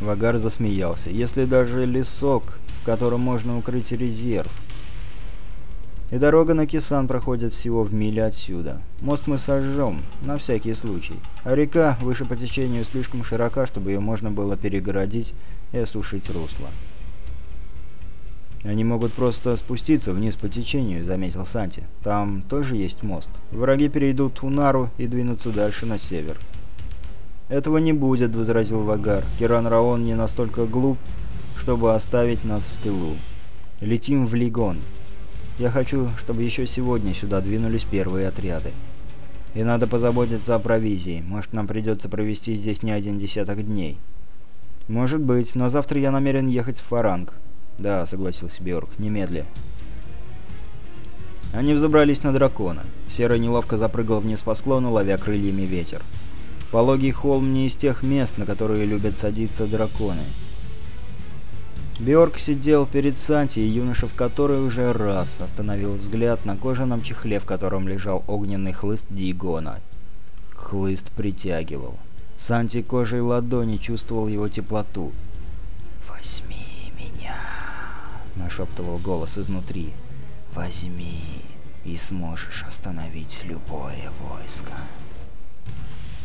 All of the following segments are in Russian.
Вагар засмеялся. «Если даже лесок, в котором можно укрыть резерв. И дорога на Кисан проходит всего в миле отсюда. Мост мы сожжем, на всякий случай. А река выше по течению слишком широка, чтобы ее можно было перегородить и осушить русло. «Они могут просто спуститься вниз по течению», — заметил Санти. «Там тоже есть мост. Враги перейдут Унару и двинутся дальше на север». «Этого не будет», — возразил Вагар. «Киран Раон не настолько глуп, чтобы оставить нас в тылу. Летим в Лигон. Я хочу, чтобы еще сегодня сюда двинулись первые отряды. И надо позаботиться о провизии. Может, нам придется провести здесь не один десяток дней». «Может быть, но завтра я намерен ехать в Фаранг. «Да», — согласился Бьорк, — «немедля». Они взобрались на дракона. Серый неловко запрыгал вниз по склону, ловя крыльями ветер. Пологий холм не из тех мест, на которые любят садиться драконы. Бьорк сидел перед Санти, и юноша в который уже раз остановил взгляд на кожаном чехле, в котором лежал огненный хлыст Дигона. Хлыст притягивал. Санти кожей ладони чувствовал его теплоту. «Возьми!» — нашептывал голос изнутри. «Возьми, и сможешь остановить любое войско».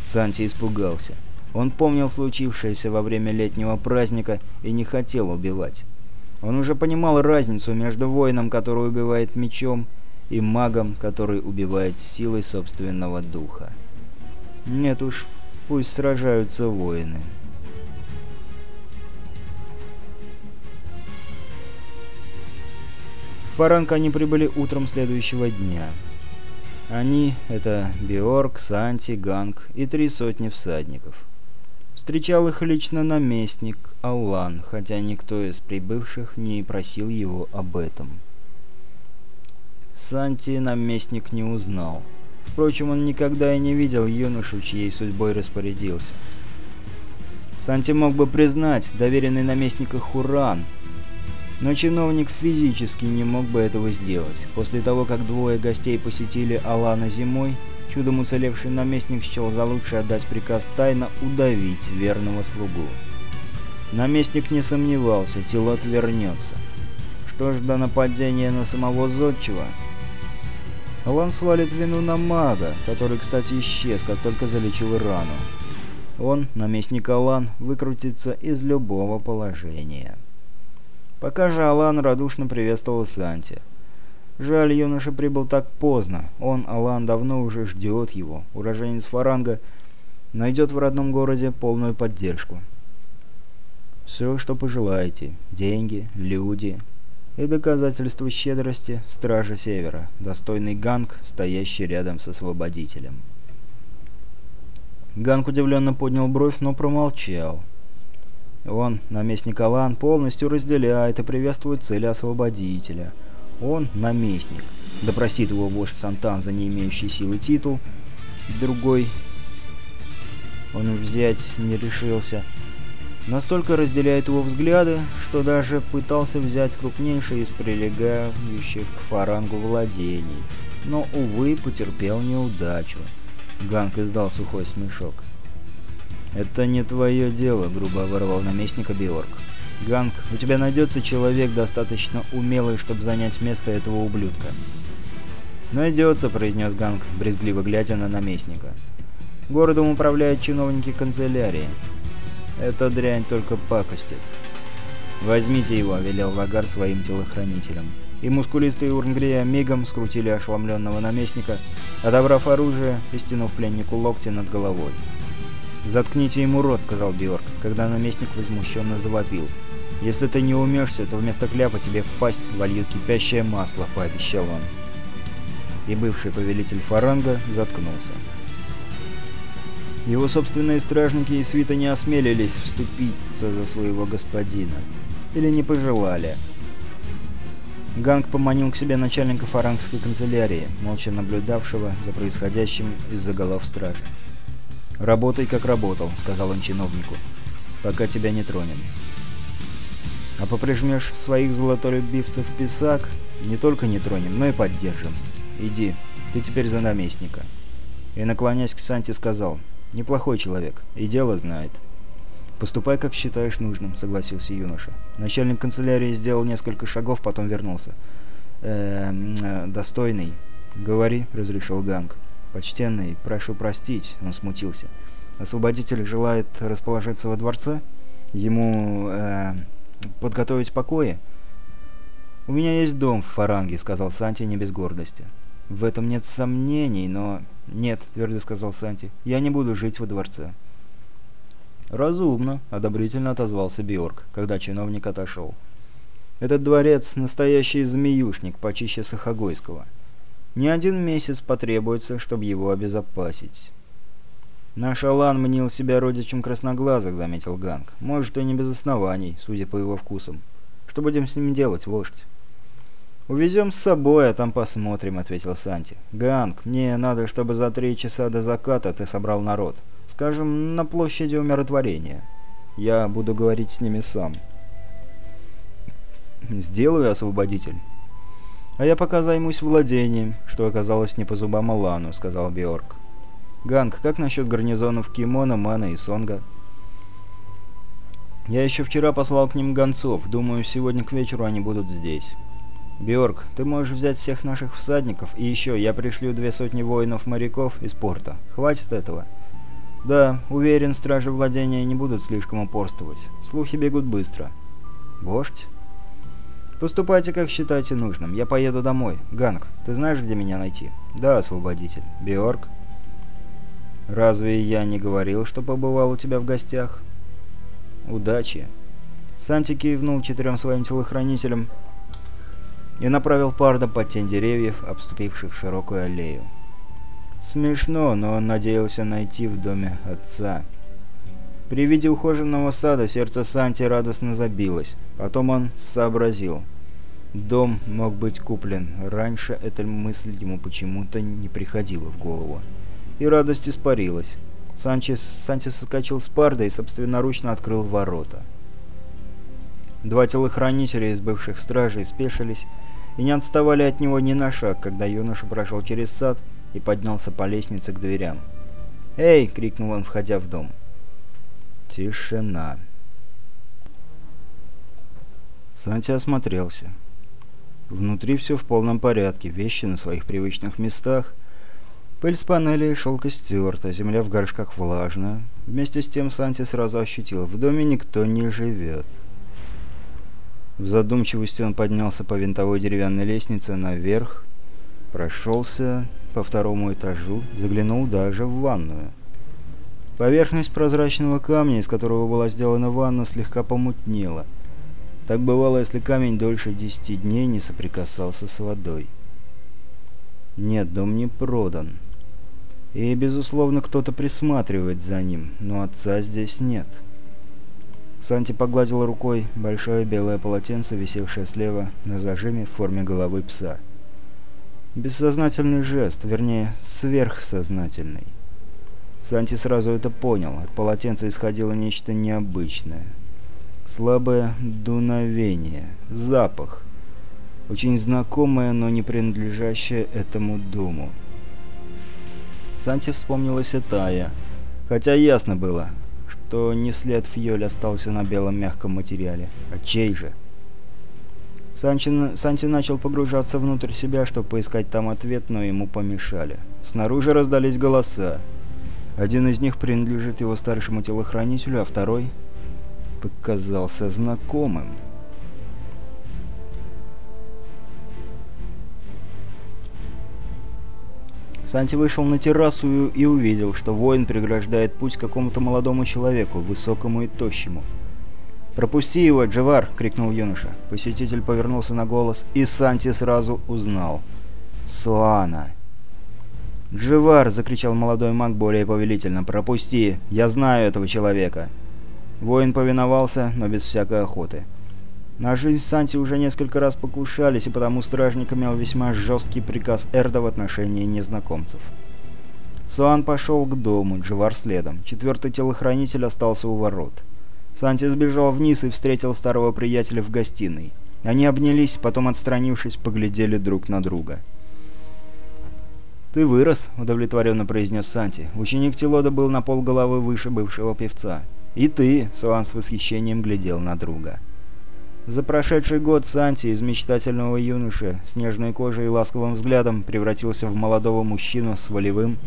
Санти испугался. Он помнил случившееся во время летнего праздника и не хотел убивать. Он уже понимал разницу между воином, который убивает мечом, и магом, который убивает силой собственного духа. Нет уж, пусть сражаются воины. В Фаранг они прибыли утром следующего дня. Они — это Биорг, Санти, Ганг и три сотни всадников. Встречал их лично наместник Аллан, хотя никто из прибывших не просил его об этом. Санти наместник не узнал. Впрочем, он никогда и не видел юношу, чьей судьбой распорядился. Санти мог бы признать доверенный наместника Хуран — но чиновник физически не мог бы этого сделать. После того, как двое гостей посетили Алана зимой, чудом уцелевший наместник счел за лучшее отдать приказ тайно удавить верного слугу. Наместник не сомневался, Тилот вернется. Что ж до нападения на самого Зодчего? Алан свалит вину на мага, который, кстати, исчез, как только залечил рану. Он, наместник Алан, выкрутится из любого положения. Пока же Алан радушно приветствовал Санти. Жаль, юноша прибыл так поздно. Он, Алан, давно уже ждет его. Уроженец Фаранга найдет в родном городе полную поддержку. Все, что пожелаете. Деньги, люди и в доказательство щедрости Стража Севера, достойный ганг, стоящий рядом с освободителем. Ганг удивленно поднял бровь, но промолчал. Он, наместник Алан, полностью разделяет и приветствует цели освободителя. Он наместник. Да простит его вождь Сантан за не имеющий силы титул. Другой он взять не решился. Настолько разделяет его взгляды, что даже пытался взять крупнейшее из прилегающих к фарангу владений. Но, увы, потерпел неудачу. Ганг издал сухой смешок. «Это не твое дело», — грубо оборвал наместника Биорг. «Ганг, у тебя найдется человек достаточно умелый, чтобы занять место этого ублюдка». «Найдется», — произнес Ганг, брезгливо глядя на наместника. «Городом управляют чиновники канцелярии. Эта дрянь только пакостит». «Возьмите его», — велел Вагар своим телохранителям. И мускулистые Урнгрия мигом скрутили ошеломленного наместника, отобрав оружие и стянув пленнику локти над головой. «Заткните ему рот», — сказал Бьорк, когда наместник возмущенно завопил. «Если ты не умешься, то вместо кляпа тебе в пасть вольют кипящее масло», — пообещал он. И бывший повелитель Фаранга заткнулся. Его собственные стражники и свита не осмелились вступиться за своего господина. Или не пожелали. Ганг поманил к себе начальника фарангской канцелярии, молча наблюдавшего за происходящим из-за голов стражи. «Работай, как работал», — сказал он чиновнику, — «пока тебя не тронем». «А поприжмешь своих золотолюбивцев писак, не только не тронем, но и поддержим. Иди, ты теперь за наместника». И, наклонясь к Санте, сказал, «Неплохой человек, и дело знает. «Поступай, как считаешь нужным», — согласился юноша. Начальник канцелярии сделал несколько шагов, потом вернулся. «Эм, э, достойный». «Говори», — разрешил Ганг. «Почтенный, прошу простить», — он смутился. «Освободитель желает расположиться во дворце? Ему, э, подготовить покои?» «У меня есть дом в Фаранге», — сказал Санти не без гордости. «В этом нет сомнений, но...» «Нет», — твердо сказал Санти, — «я не буду жить во дворце». «Разумно», — одобрительно отозвался Биорг, когда чиновник отошел. «Этот дворец — настоящий змеюшник, почище Сахагойского. Не один месяц потребуется, чтобы его обезопасить». «Наш Алан мнил себя родичем красноглазых», — заметил Ганг. «Может, и не без оснований, судя по его вкусам. Что будем с ним делать, вождь?» «Увезем с собой, а там посмотрим», — ответил Санти. «Ганг, мне надо, чтобы за три часа до заката ты собрал народ. Скажем, на площади умиротворения. Я буду говорить с ними сам. Сделаю, освободитель. А я пока займусь владением, что оказалось не по зубам Алану, сказал Биорг. Ганг, как насчет гарнизонов Кимона, Мана и Сонга? Я еще вчера послал к ним гонцов. Думаю, сегодня к вечеру они будут здесь. Биорг, ты можешь взять всех наших всадников, и еще я пришлю две сотни воинов-моряков из порта. Хватит этого?» «Да, уверен, стражи владения не будут слишком упорствовать. Слухи бегут быстро». «Вождь?» «Поступайте, как считаете нужным. Я поеду домой. Ганг, ты знаешь, где меня найти?» «Да, освободитель. Биорг?» «Разве я не говорил, что побывал у тебя в гостях?» «Удачи!» Санти кивнул четырем своим телохранителям и направил Парда под тень деревьев, обступивших широкую аллею. Смешно, но он надеялся найти в доме отца. При виде ухоженного сада сердце Санти радостно забилось. Потом он сообразил. Дом мог быть куплен. Раньше эта мысль ему почему-то не приходила в голову. И радость испарилась. Санчес, Санти соскочил с парда и собственноручно открыл ворота. Два телохранителя из бывших стражей спешились и не отставали от него ни на шаг, когда юноша прошел через сад и поднялся по лестнице к дверям. «Эй!» — крикнул он, входя в дом. Тишина. Санти осмотрелся. Внутри все в полном порядке, вещи на своих привычных местах. Пыль с панелей шелка стерта, земля в горшках влажная. Вместе с тем Санти сразу ощутил, в доме никто не живет. В задумчивости он поднялся по винтовой деревянной лестнице наверх, прошелся по второму этажу, заглянул даже в ванную. Поверхность прозрачного камня, из которого была сделана ванна, слегка помутнела. Так бывало, если камень дольше десяти дней не соприкасался с водой. Нет, дом не продан. И, безусловно, кто-то присматривает за ним, но отца здесь нет. Санти погладил рукой большое белое полотенце, висевшее слева на зажиме в форме головы пса. Бессознательный жест, вернее, сверхсознательный. Санти сразу это понял. От полотенца исходило нечто необычное. Слабое дуновение. Запах. Очень знакомое, но не принадлежащее этому дому. Санти вспомнилась и Тая. Хотя ясно было, что не след фьёль остался на белом мягком материале. А чей же? Санчин, Санти начал погружаться внутрь себя, чтобы поискать там ответ, но ему помешали. Снаружи раздались голоса. Один из них принадлежит его старшему телохранителю, а второй показался знакомым. Санти вышел на террасу и увидел, что воин преграждает путь какому-то молодому человеку, высокому и тощему. «Пропусти его, Джавар!» — крикнул юноша. Посетитель повернулся на голос, и Санти сразу узнал. «Суана!» «Дживар!» — закричал молодой маг более повелительно. «Пропусти! Я знаю этого человека!» Воин повиновался, но без всякой охоты. На жизнь Санти уже несколько раз покушались, и потому стражник имел весьма жесткий приказ Эрда в отношении незнакомцев. Суан пошел к дому, Дживар следом. Четвертый телохранитель остался у ворот. Санти сбежал вниз и встретил старого приятеля в гостиной. Они обнялись, потом, отстранившись, поглядели друг на друга. «Ты вырос», — удовлетворенно произнес Санти. Ученик Тилода был на полголовы выше бывшего певца. «И ты!» — Суан с восхищением глядел на друга. За прошедший год Санти из мечтательного юноши с нежной кожей и ласковым взглядом превратился в молодого мужчину с волевым,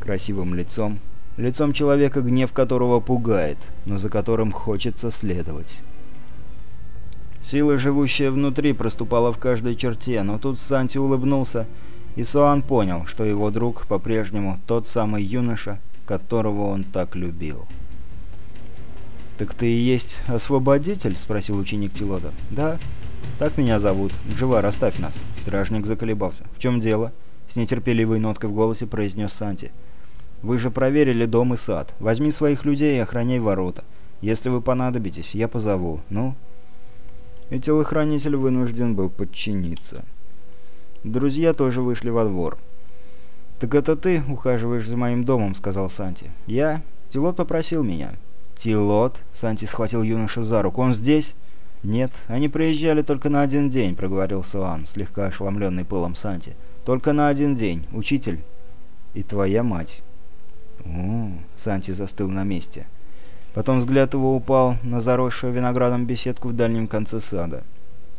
красивым лицом, лицом человека, гнев которого пугает, но за которым хочется следовать. Сила, живущая внутри, проступала в каждой черте, но тут Санти улыбнулся, и Суан понял, что его друг по-прежнему тот самый юноша, которого он так любил. «Так ты и есть освободитель?» — спросил ученик Тилода. «Да. Так меня зовут. Джива, расставь нас». Стражник заколебался. «В чем дело?» — с нетерпеливой ноткой в голосе произнес Санти. «Вы же проверили дом и сад. Возьми своих людей и охраняй ворота. Если вы понадобитесь, я позову. Ну?» И телохранитель вынужден был подчиниться. Друзья тоже вышли во двор. «Так это ты ухаживаешь за моим домом», — сказал Санти. «Я? Тилот попросил меня». «Тилот?» — Санти схватил юношу за руку. «Он здесь?» «Нет, они приезжали только на один день», — проговорил Суан, слегка ошеломленный пылом Санти. «Только на один день. Учитель. И твоя мать». «О!» — Санти застыл на месте. Потом взгляд его упал на заросшую виноградом беседку в дальнем конце сада.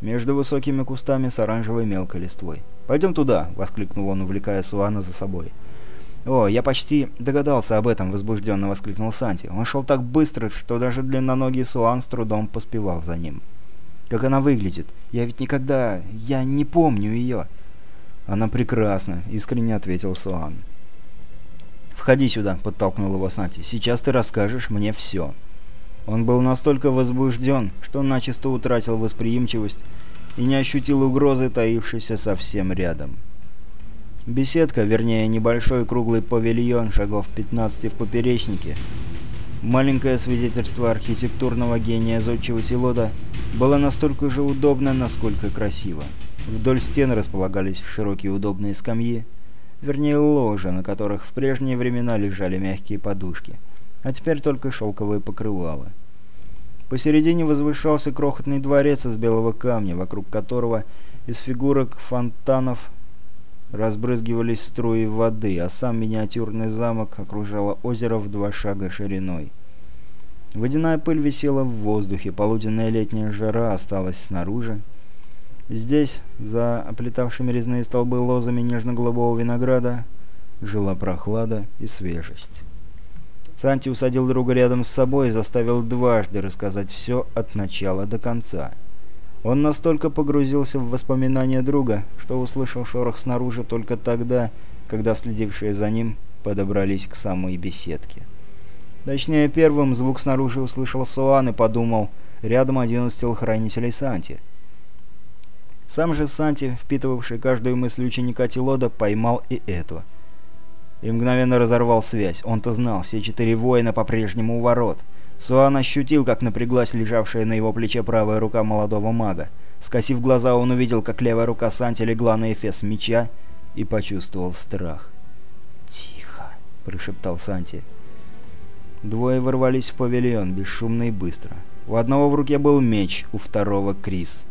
Между высокими кустами с оранжевой мелкой листвой. «Пойдем туда!» — воскликнул он, увлекая Суана за собой. «О, я почти догадался об этом!» — возбужденно воскликнул Санти. Он шел так быстро, что даже длинноногий Суан с трудом поспевал за ним. «Как она выглядит? Я ведь никогда... Я не помню ее!» «Она прекрасна!» — искренне ответил Суан. «Входи сюда!» — подтолкнул его Санти. «Сейчас ты расскажешь мне все!» Он был настолько возбужден, что начисто утратил восприимчивость и не ощутил угрозы, таившейся совсем рядом. Беседка, вернее небольшой круглый павильон шагов 15 в поперечнике, маленькое свидетельство архитектурного гения зодчего Тилода, было настолько же удобно, насколько красиво. Вдоль стен располагались широкие удобные скамьи, вернее ложа, на которых в прежние времена лежали мягкие подушки, а теперь только шелковые покрывала. Посередине возвышался крохотный дворец из белого камня, вокруг которого из фигурок фонтанов разбрызгивались струи воды, а сам миниатюрный замок окружало озеро в два шага шириной. Водяная пыль висела в воздухе, полуденная летняя жара осталась снаружи. Здесь, за оплетавшими резные столбы лозами нежно-голубого винограда, жила прохлада и свежесть. Санти усадил друга рядом с собой и заставил дважды рассказать все от начала до конца — он настолько погрузился в воспоминания друга, что услышал шорох снаружи только тогда, когда следившие за ним подобрались к самой беседке. Точнее, первым звук снаружи услышал Суан и подумал, рядом один из телохранителей Санти. Сам же Санти, впитывавший каждую мысль ученика Тилода, поймал и эту. И мгновенно разорвал связь. Он-то знал, все четыре воина по-прежнему у ворот — Суан ощутил, как напряглась лежавшая на его плече правая рука молодого мага. Скосив глаза, он увидел, как левая рука Санти легла на эфес меча и почувствовал страх. «Тихо!» — прошептал Санти. Двое ворвались в павильон, бесшумно и быстро. У одного в руке был меч, у второго — Крис.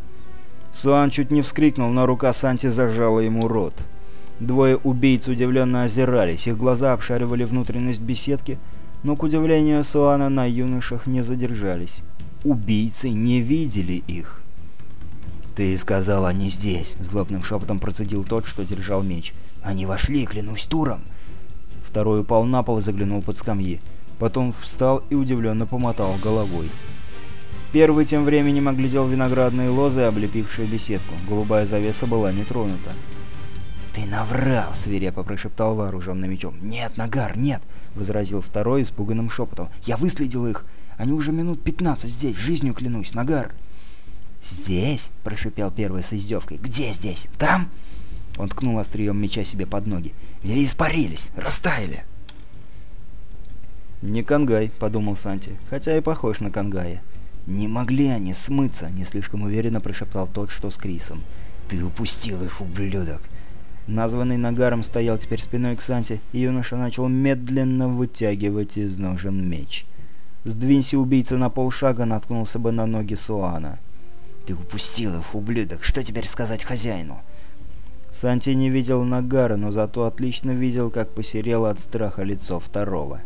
Суан чуть не вскрикнул, но рука Санти зажала ему рот. Двое убийц удивленно озирались, их глаза обшаривали внутренность беседки — но, к удивлению Суана, на юношах не задержались. Убийцы не видели их. «Ты сказал, они здесь», — злобным шепотом процедил тот, что держал меч. «Они вошли, клянусь туром». Второй упал на пол и заглянул под скамьи. Потом встал и удивленно помотал головой. Первый тем временем оглядел виноградные лозы, облепившие беседку. Голубая завеса была не тронута. «Ты наврал!» — свирепо прошептал вооруженным мечом. «Нет, Нагар, нет!» — возразил второй испуганным шепотом. «Я выследил их! Они уже минут пятнадцать здесь, жизнью клянусь, Нагар!» «Здесь?» — прошипел первый с издевкой. «Где здесь? Там?» Он ткнул острием меча себе под ноги. «Или испарились, растаяли!» «Не Кангай», — подумал Санти, хотя и похож на Кангая. «Не могли они смыться», — не слишком уверенно прошептал тот, что с Крисом. «Ты упустил их, ублюдок!» Названный Нагаром стоял теперь спиной к Санте, и юноша начал медленно вытягивать из ножен меч. Сдвинься убийца на полшага, наткнулся бы на ноги Суана. «Ты упустил их, ублюдок! Что теперь сказать хозяину?» Санти не видел Нагара, но зато отлично видел, как посерело от страха лицо второго.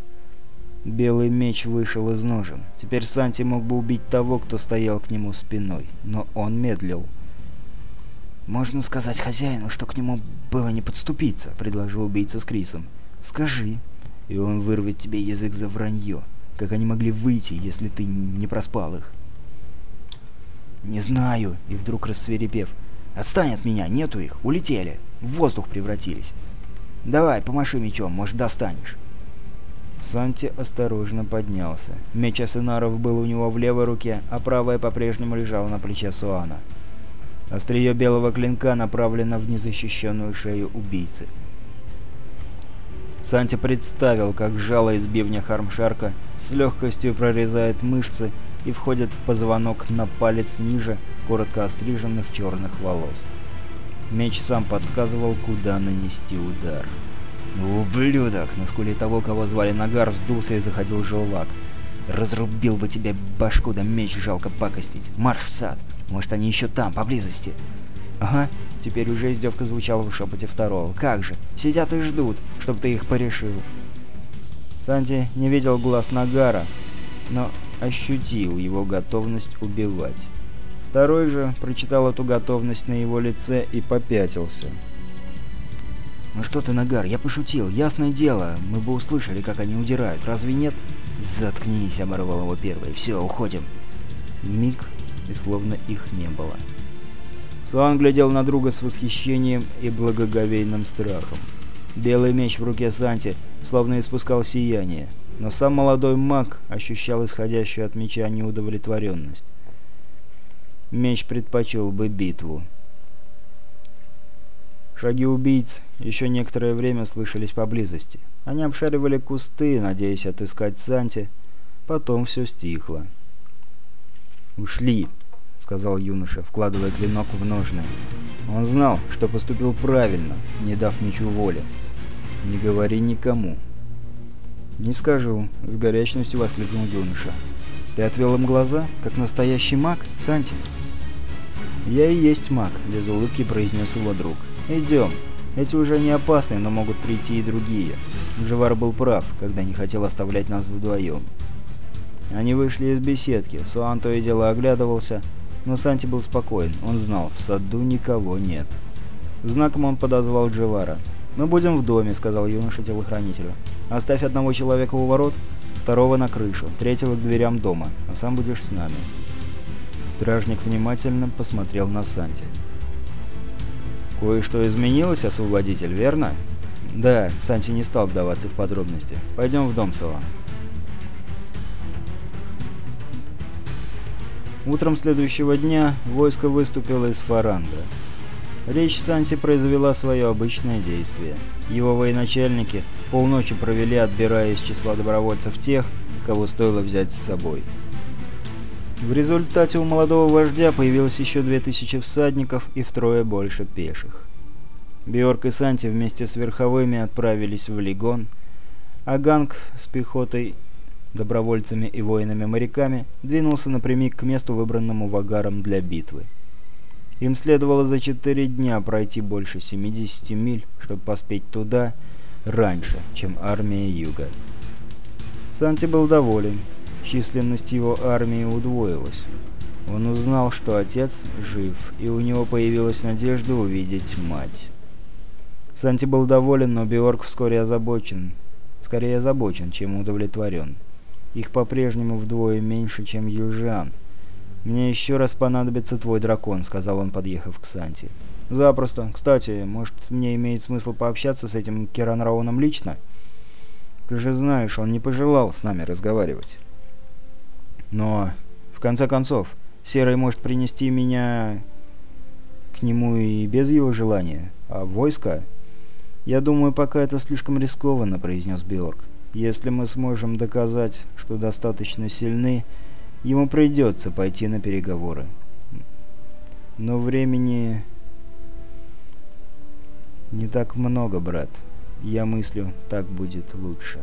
Белый меч вышел из ножен. Теперь Санти мог бы убить того, кто стоял к нему спиной, но он медлил. «Можно сказать хозяину, что к нему было не подступиться», — предложил убийца с Крисом. «Скажи, и он вырвет тебе язык за вранье. Как они могли выйти, если ты не проспал их?» «Не знаю», — и вдруг рассверепев. «Отстань от меня, нету их, улетели, в воздух превратились. Давай, помаши мечом, может, достанешь». Санти осторожно поднялся. Меч Асенаров был у него в левой руке, а правая по-прежнему лежала на плече Суана. Острие белого клинка направлено в незащищенную шею убийцы. Санти представил, как жало из бивня Хармшарка с легкостью прорезает мышцы и входит в позвонок на палец ниже коротко остриженных черных волос. Меч сам подсказывал, куда нанести удар. «Ублюдок!» На скуле того, кого звали Нагар, вздулся и заходил желвак. «Разрубил бы тебе башку, да меч жалко пакостить. Марш в сад! Может, они еще там, поблизости?» «Ага». Теперь уже издевка звучала в шепоте второго. «Как же! Сидят и ждут, чтобы ты их порешил!» Санти не видел глаз Нагара, но ощутил его готовность убивать. Второй же прочитал эту готовность на его лице и попятился. «Ну что ты, Нагар, я пошутил. Ясное дело, мы бы услышали, как они удирают. Разве нет?» «Заткнись», — оборвал его первый. «Все, уходим». Миг, и словно их не было. Суан глядел на друга с восхищением и благоговейным страхом. Белый меч в руке Санти словно испускал сияние, но сам молодой маг ощущал исходящую от меча неудовлетворенность. Меч предпочел бы битву. Шаги убийц еще некоторое время слышались поблизости. Они обшаривали кусты, надеясь отыскать Санти. Потом все стихло. «Ушли», — сказал юноша, вкладывая клинок в ножны. Он знал, что поступил правильно, не дав мечу воли. «Не говори никому». «Не скажу», — с горячностью воскликнул юноша. «Ты отвел им глаза, как настоящий маг, Санти?» «Я и есть маг», — без улыбки произнес его друг. «Идем. Эти уже не опасны, но могут прийти и другие». Живар был прав, когда не хотел оставлять нас вдвоем. Они вышли из беседки. Суан то и дело оглядывался, но Санти был спокоен. Он знал, в саду никого нет. Знаком он подозвал Дживара. «Мы будем в доме», — сказал юноша телохранителю. «Оставь одного человека у ворот, второго на крышу, третьего к дверям дома, а сам будешь с нами». Стражник внимательно посмотрел на Санти. «Кое-что изменилось, освободитель, верно?» «Да», — Санти не стал вдаваться в подробности. «Пойдем в дом, Сова». Утром следующего дня войско выступило из Фаранга. Речь Санти произвела свое обычное действие. Его военачальники полночи провели, отбирая из числа добровольцев тех, кого стоило взять с собой. В результате у молодого вождя появилось еще 2000 всадников и втрое больше пеших. Биорк и Санти вместе с верховыми отправились в Легон, а Ганг с пехотой, добровольцами и воинами-моряками двинулся напрямик к месту, выбранному Вагаром для битвы. Им следовало за четыре дня пройти больше 70 миль, чтобы поспеть туда раньше, чем армия Юга. Санти был доволен численность его армии удвоилась. Он узнал, что отец жив, и у него появилась надежда увидеть мать. Санти был доволен, но Биорг вскоре озабочен. Скорее озабочен, чем удовлетворен. Их по-прежнему вдвое меньше, чем южан. «Мне еще раз понадобится твой дракон», — сказал он, подъехав к Санти. «Запросто. Кстати, может, мне имеет смысл пообщаться с этим Керанрауном лично?» «Ты же знаешь, он не пожелал с нами разговаривать». Но, в конце концов, Серый может принести меня к нему и без его желания. А войско... «Я думаю, пока это слишком рискованно», — произнес Биорг. «Если мы сможем доказать, что достаточно сильны, ему придется пойти на переговоры. Но времени не так много, брат. Я мыслю, так будет лучше».